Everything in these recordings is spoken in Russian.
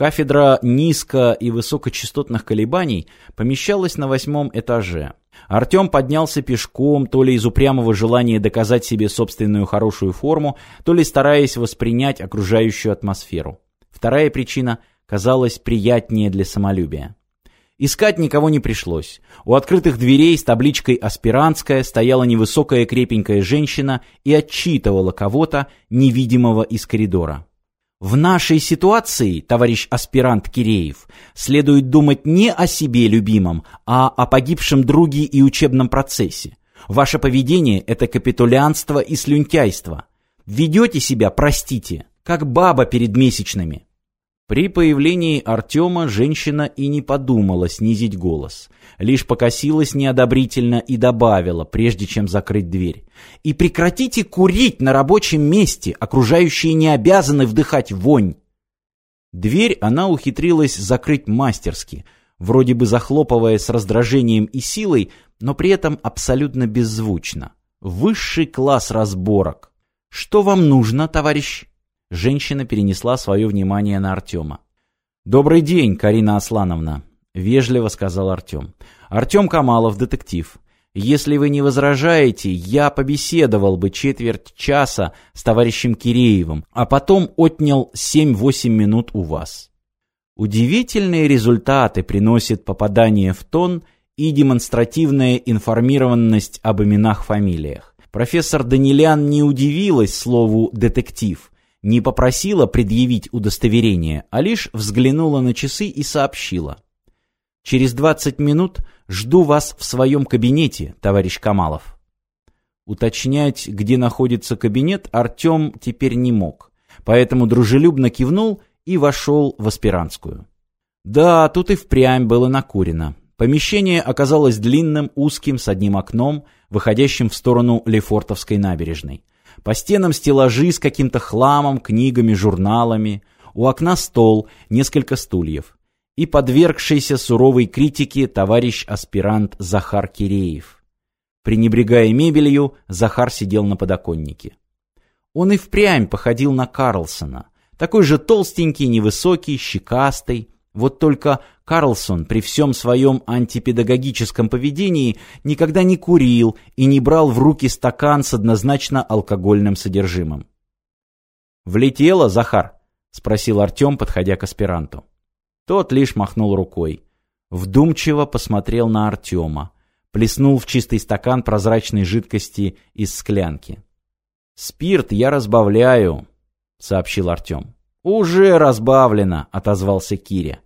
Кафедра низко и высокочастотных колебаний помещалась на восьмом этаже. Артем поднялся пешком, то ли из упрямого желания доказать себе собственную хорошую форму, то ли стараясь воспринять окружающую атмосферу. Вторая причина казалась приятнее для самолюбия. Искать никого не пришлось. У открытых дверей с табличкой «Аспирантская» стояла невысокая крепенькая женщина и отчитывала кого-то, невидимого из коридора. В нашей ситуации, товарищ аспирант Киреев, следует думать не о себе любимом, а о погибшем друге и учебном процессе. Ваше поведение – это капитулянство и слюнтяйство. Ведете себя, простите, как баба перед месячными. При появлении Артема женщина и не подумала снизить голос, лишь покосилась неодобрительно и добавила, прежде чем закрыть дверь. «И прекратите курить на рабочем месте, окружающие не обязаны вдыхать вонь!» Дверь она ухитрилась закрыть мастерски, вроде бы захлопывая с раздражением и силой, но при этом абсолютно беззвучно. Высший класс разборок. «Что вам нужно, товарищ?» женщина перенесла свое внимание на Артема. «Добрый день, Карина Аслановна», — вежливо сказал Артем. «Артем Камалов, детектив. Если вы не возражаете, я побеседовал бы четверть часа с товарищем Киреевым, а потом отнял 7-8 минут у вас». Удивительные результаты приносит попадание в тон и демонстративная информированность об именах-фамилиях. Профессор Данилян не удивилась слову «детектив», не попросила предъявить удостоверение, а лишь взглянула на часы и сообщила. «Через 20 минут жду вас в своем кабинете, товарищ Камалов». Уточнять, где находится кабинет, Артем теперь не мог, поэтому дружелюбно кивнул и вошел в аспирантскую. Да, тут и впрямь было накурено. Помещение оказалось длинным, узким, с одним окном, выходящим в сторону Лефортовской набережной. По стенам стеллажи с каким-то хламом, книгами, журналами. У окна стол, несколько стульев. И подвергшийся суровой критике товарищ-аспирант Захар Киреев. Пренебрегая мебелью, Захар сидел на подоконнике. Он и впрямь походил на Карлсона. Такой же толстенький, невысокий, щекастый, вот только Карлсон при всем своем антипедагогическом поведении никогда не курил и не брал в руки стакан с однозначно алкогольным содержимым. «Влетело, Захар?» – спросил Артем, подходя к аспиранту. Тот лишь махнул рукой. Вдумчиво посмотрел на Артема. Плеснул в чистый стакан прозрачной жидкости из склянки. «Спирт я разбавляю», – сообщил Артем. «Уже разбавлено», — отозвался Киря.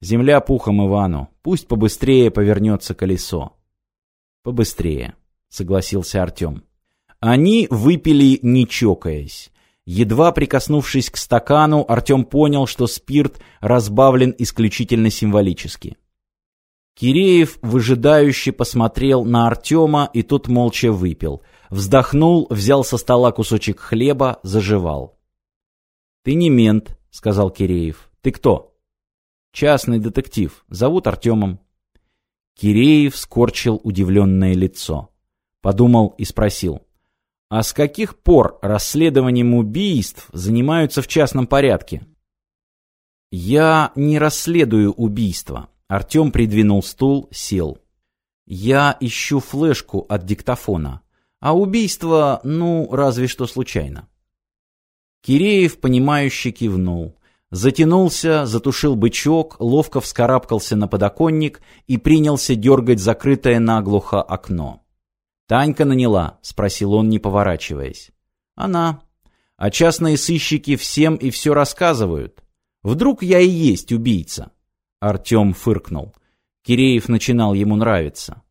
«Земля пухом Ивану. Пусть побыстрее повернется колесо». «Побыстрее», — согласился Артем. Они выпили, не чокаясь. Едва прикоснувшись к стакану, Артем понял, что спирт разбавлен исключительно символически. Киреев выжидающе посмотрел на Артема, и тот молча выпил. Вздохнул, взял со стола кусочек хлеба, заживал. «Ты не мент», — сказал Киреев. «Ты кто?» «Частный детектив. Зовут Артемом». Киреев скорчил удивленное лицо. Подумал и спросил. «А с каких пор расследованием убийств занимаются в частном порядке?» «Я не расследую убийства». Артем придвинул стул, сел. «Я ищу флешку от диктофона. А убийство, ну, разве что случайно». Киреев, понимающе кивнул. Затянулся, затушил бычок, ловко вскарабкался на подоконник и принялся дергать закрытое наглухо окно. «Танька наняла?» — спросил он, не поворачиваясь. «Она. А частные сыщики всем и все рассказывают. Вдруг я и есть убийца?» Артем фыркнул. Киреев начинал ему нравиться.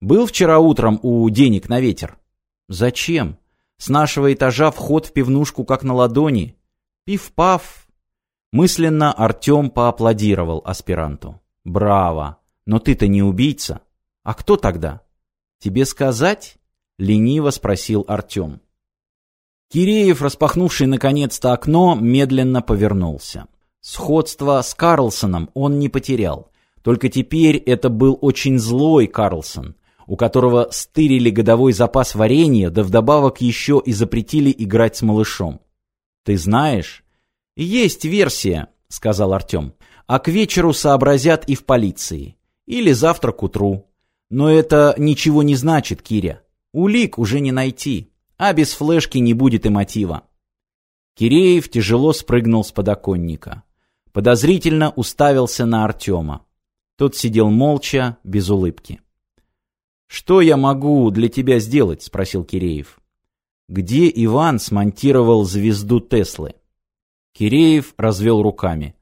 «Был вчера утром у денег на ветер?» «Зачем?» С нашего этажа вход в пивнушку как на ладони. Пиф-паф. Мысленно Артём поаплодировал аспиранту. Браво. Но ты-то не убийца. А кто тогда? Тебе сказать? Лениво спросил Артём. Киреев, распахнувший наконец-то окно, медленно повернулся. Сходство с Карлсоном он не потерял. Только теперь это был очень злой Карлсон, у которого стырили годовой запас варенья, да вдобавок еще и запретили играть с малышом. «Ты знаешь?» «Есть версия», — сказал Артем. «А к вечеру сообразят и в полиции. Или завтра к утру. Но это ничего не значит, Киря. Улик уже не найти, а без флешки не будет и мотива». Киреев тяжело спрыгнул с подоконника. Подозрительно уставился на Артема. Тот сидел молча, без улыбки. «Что я могу для тебя сделать?» – спросил Киреев. «Где Иван смонтировал звезду Теслы?» Киреев развел руками.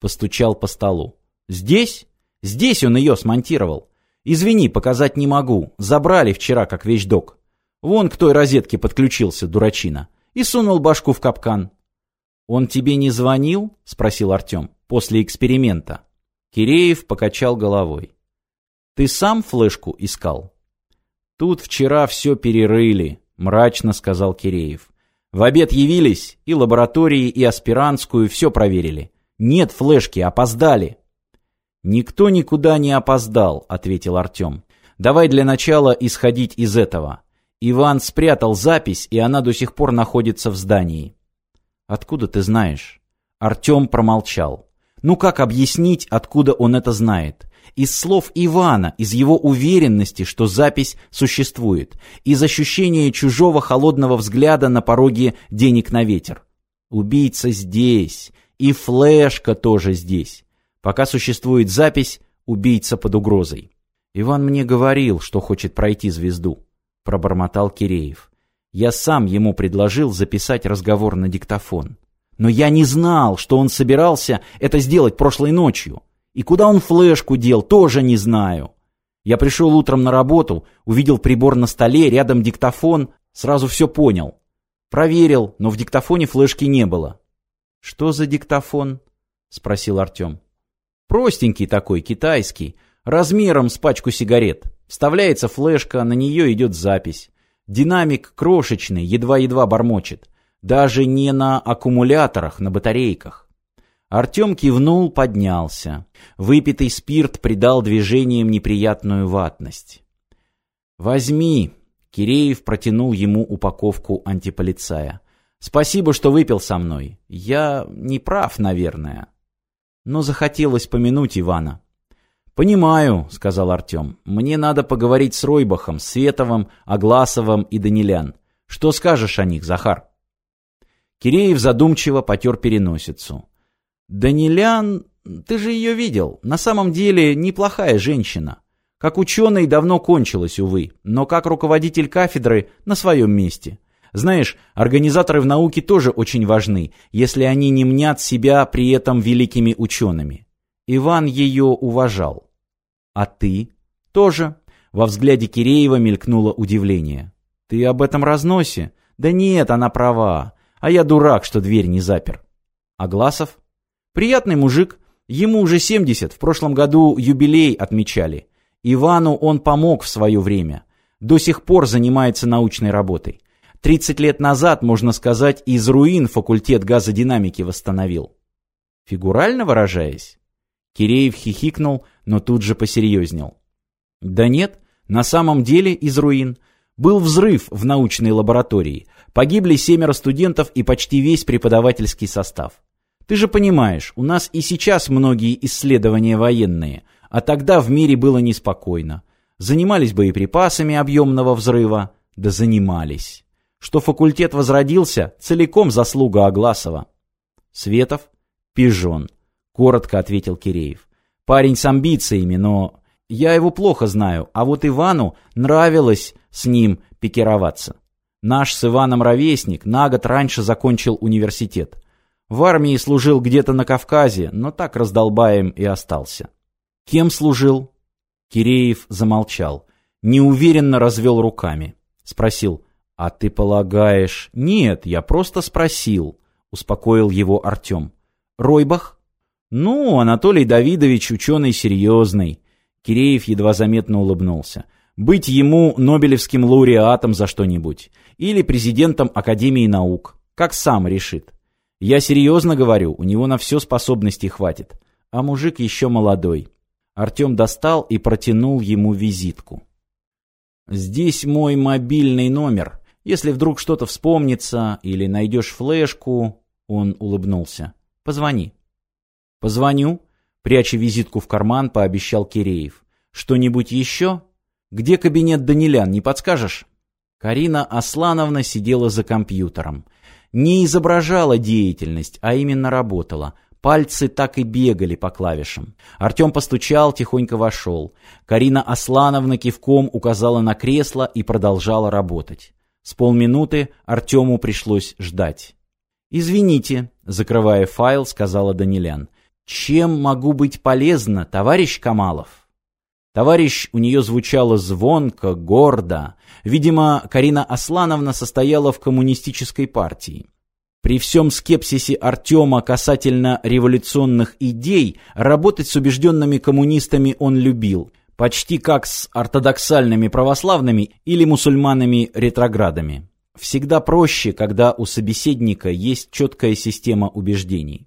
Постучал по столу. «Здесь? Здесь он ее смонтировал. Извини, показать не могу. Забрали вчера, как вещдок. Вон к той розетке подключился, дурачина. И сунул башку в капкан». «Он тебе не звонил?» – спросил Артем. «После эксперимента». Киреев покачал головой. «Ты сам флешку искал?» «Тут вчера все перерыли», — мрачно сказал Киреев. «В обед явились, и лаборатории, и аспирантскую все проверили. Нет флешки, опоздали». «Никто никуда не опоздал», — ответил Артем. «Давай для начала исходить из этого. Иван спрятал запись, и она до сих пор находится в здании». «Откуда ты знаешь?» Артем промолчал. «Ну как объяснить, откуда он это знает?» из слов Ивана, из его уверенности, что запись существует, из ощущения чужого холодного взгляда на пороге «Денег на ветер». Убийца здесь, и флешка тоже здесь. Пока существует запись, убийца под угрозой. «Иван мне говорил, что хочет пройти звезду», — пробормотал Киреев. «Я сам ему предложил записать разговор на диктофон. Но я не знал, что он собирался это сделать прошлой ночью». И куда он флешку дел, тоже не знаю. Я пришел утром на работу, увидел прибор на столе, рядом диктофон, сразу все понял. Проверил, но в диктофоне флешки не было. «Что за диктофон?» — спросил Артем. «Простенький такой, китайский, размером с пачку сигарет. Вставляется флешка, на нее идет запись. Динамик крошечный, едва-едва бормочет. Даже не на аккумуляторах, на батарейках. Артем кивнул, поднялся. Выпитый спирт придал движениям неприятную ватность. «Возьми!» — Киреев протянул ему упаковку антиполицая. «Спасибо, что выпил со мной. Я не прав, наверное». Но захотелось помянуть Ивана. «Понимаю», — сказал Артем. «Мне надо поговорить с Ройбахом, Световым, Агласовым и Данилян. Что скажешь о них, Захар?» Киреев задумчиво потер переносицу. «Данилян, ты же ее видел. На самом деле неплохая женщина. Как ученый давно кончилась, увы, но как руководитель кафедры на своем месте. Знаешь, организаторы в науке тоже очень важны, если они не мнят себя при этом великими учеными. Иван ее уважал. А ты? Тоже. Во взгляде Киреева мелькнуло удивление. Ты об этом разносе? Да нет, она права. А я дурак, что дверь не запер. А Гласов? Приятный мужик, ему уже 70, в прошлом году юбилей отмечали. Ивану он помог в свое время. До сих пор занимается научной работой. 30 лет назад, можно сказать, из руин факультет газодинамики восстановил. Фигурально выражаясь? Киреев хихикнул, но тут же посерьезнел. Да нет, на самом деле из руин. Был взрыв в научной лаборатории. Погибли семеро студентов и почти весь преподавательский состав. Ты же понимаешь, у нас и сейчас многие исследования военные, а тогда в мире было неспокойно. Занимались боеприпасами объемного взрыва, да занимались. Что факультет возродился, целиком заслуга Агласова. Светов, пижон, коротко ответил Киреев. Парень с амбициями, но я его плохо знаю, а вот Ивану нравилось с ним пикироваться. Наш с Иваном ровесник на год раньше закончил университет. В армии служил где-то на Кавказе, но так раздолбаем и остался. Кем служил? Киреев замолчал, неуверенно развел руками. Спросил, а ты полагаешь... Нет, я просто спросил, успокоил его Артем. Ройбах? Ну, Анатолий Давидович ученый серьезный. Киреев едва заметно улыбнулся. Быть ему Нобелевским лауреатом за что-нибудь. Или президентом Академии наук. Как сам решит. Я серьезно говорю, у него на все способностей хватит. А мужик еще молодой. Артем достал и протянул ему визитку. «Здесь мой мобильный номер. Если вдруг что-то вспомнится или найдешь флешку...» Он улыбнулся. «Позвони». «Позвоню», — пряча визитку в карман, пообещал Киреев. «Что-нибудь еще? Где кабинет Данилян, не подскажешь?» Карина Аслановна сидела за компьютером не изображала деятельность, а именно работала. Пальцы так и бегали по клавишам. Артем постучал, тихонько вошел. Карина Аслановна кивком указала на кресло и продолжала работать. С полминуты Артему пришлось ждать. «Извините», — закрывая файл, сказала Данилян. «Чем могу быть полезна, товарищ Камалов?» Товарищ у нее звучало звонко, гордо. Видимо, Карина Аслановна состояла в коммунистической партии. При всем скепсисе Артема касательно революционных идей, работать с убежденными коммунистами он любил, почти как с ортодоксальными православными или мусульманами-ретроградами. Всегда проще, когда у собеседника есть четкая система убеждений.